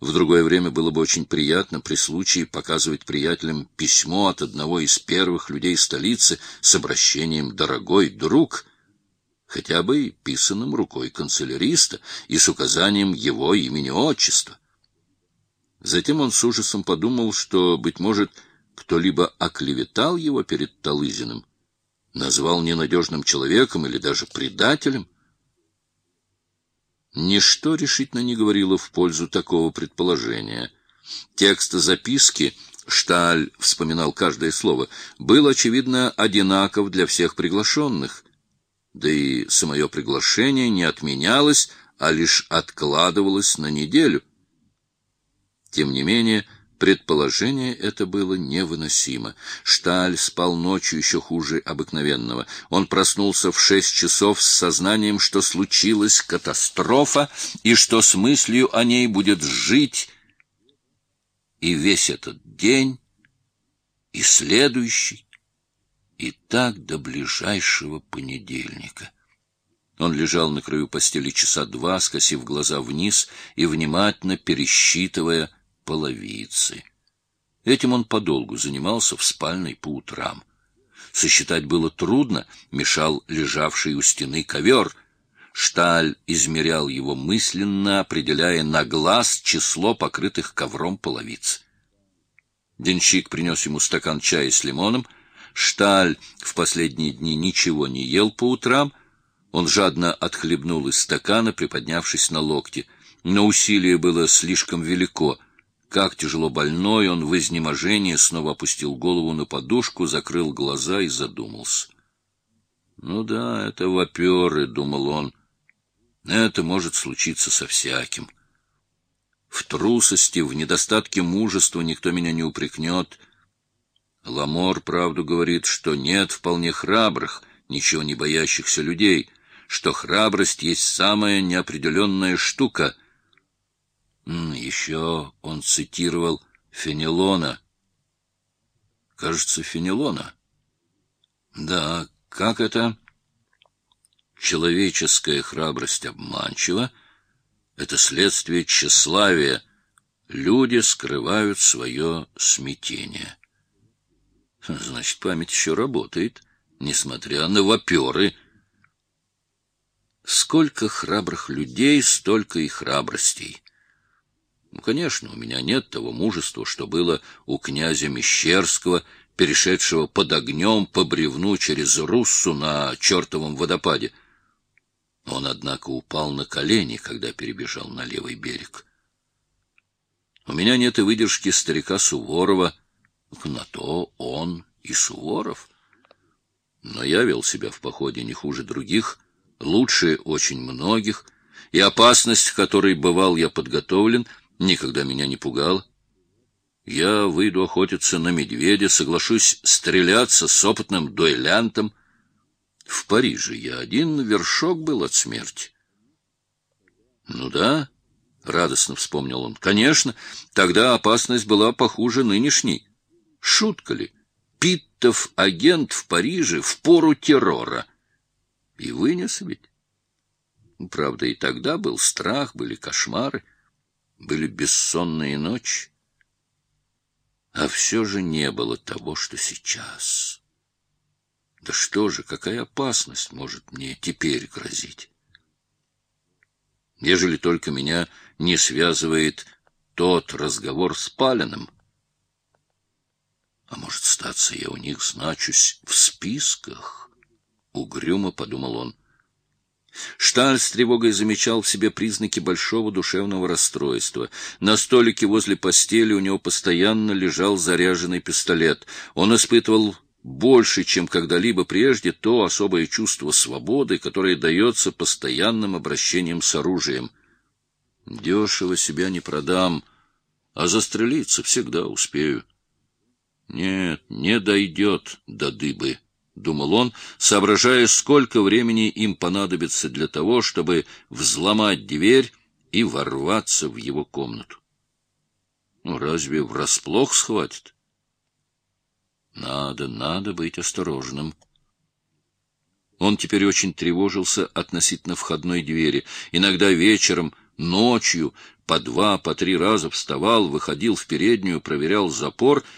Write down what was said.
В другое время было бы очень приятно при случае показывать приятелям письмо от одного из первых людей столицы с обращением «дорогой друг», хотя бы писанным рукой канцеляриста и с указанием его имени-отчества. Затем он с ужасом подумал, что, быть может, кто-либо оклеветал его перед Талызиным, назвал ненадежным человеком или даже предателем. Ничто решительно не говорило в пользу такого предположения. Текст записки, Шталь вспоминал каждое слово, был, очевидно, одинаков для всех приглашенных, да и самое приглашение не отменялось, а лишь откладывалось на неделю. Тем не менее, Предположение это было невыносимо. Шталь спал ночью еще хуже обыкновенного. Он проснулся в шесть часов с сознанием, что случилась катастрофа и что с мыслью о ней будет жить и весь этот день, и следующий, и так до ближайшего понедельника. Он лежал на краю постели часа два, скосив глаза вниз и внимательно пересчитывая половицы. Этим он подолгу занимался в спальной по утрам. Сосчитать было трудно, мешал лежавший у стены ковер. Шталь измерял его мысленно, определяя на глаз число покрытых ковром половиц. Денщик принес ему стакан чая с лимоном. Шталь в последние дни ничего не ел по утрам. Он жадно отхлебнул из стакана, приподнявшись на локте. Но усилие было слишком велико — как тяжело больной, он в изнеможении снова опустил голову на подушку, закрыл глаза и задумался. «Ну да, это воперы», — думал он. «Это может случиться со всяким. В трусости, в недостатке мужества никто меня не упрекнет. Ламор правду говорит, что нет вполне храбрых, ничего не боящихся людей, что храбрость есть самая неопределенная штука — еще он цитировал Фенелона. Кажется, Фенелона. Да, как это? Человеческая храбрость обманчива. Это следствие тщеславия. Люди скрывают свое смятение. Значит, память еще работает, несмотря на воперы. Сколько храбрых людей, столько и храбростей. Конечно, у меня нет того мужества, что было у князя Мещерского, перешедшего под огнем по бревну через Руссу на чертовом водопаде. Он, однако, упал на колени, когда перебежал на левый берег. У меня нет и выдержки старика Суворова. На то он и Суворов. Но я вел себя в походе не хуже других, лучше очень многих, и опасность, которой бывал я подготовлен — никогда меня не пугал. Я выйду охотиться на медведя, соглашусь стреляться с опытным дуэлянтом. В Париже я один вершок был от смерти. Ну да, радостно вспомнил он. Конечно, тогда опасность была похуже нынешней. Шутка ли? Питтов агент в Париже в пору террора. И вынес ведь. Правда, и тогда был страх, были кошмары были бессонные ночи, а все же не было того, что сейчас. Да что же, какая опасность может мне теперь грозить? Ежели только меня не связывает тот разговор с Палиным. А может, статься я у них значусь в списках? Угрюмо подумал он. Шталь с тревогой замечал в себе признаки большого душевного расстройства. На столике возле постели у него постоянно лежал заряженный пистолет. Он испытывал больше, чем когда-либо прежде, то особое чувство свободы, которое дается постоянным обращением с оружием. Дешево себя не продам, а застрелиться всегда успею. Нет, не дойдет до дыбы. — думал он, соображая, сколько времени им понадобится для того, чтобы взломать дверь и ворваться в его комнату. Ну, разве врасплох схватит? Надо, надо быть осторожным. Он теперь очень тревожился относительно входной двери. Иногда вечером, ночью, по два, по три раза вставал, выходил в переднюю, проверял запор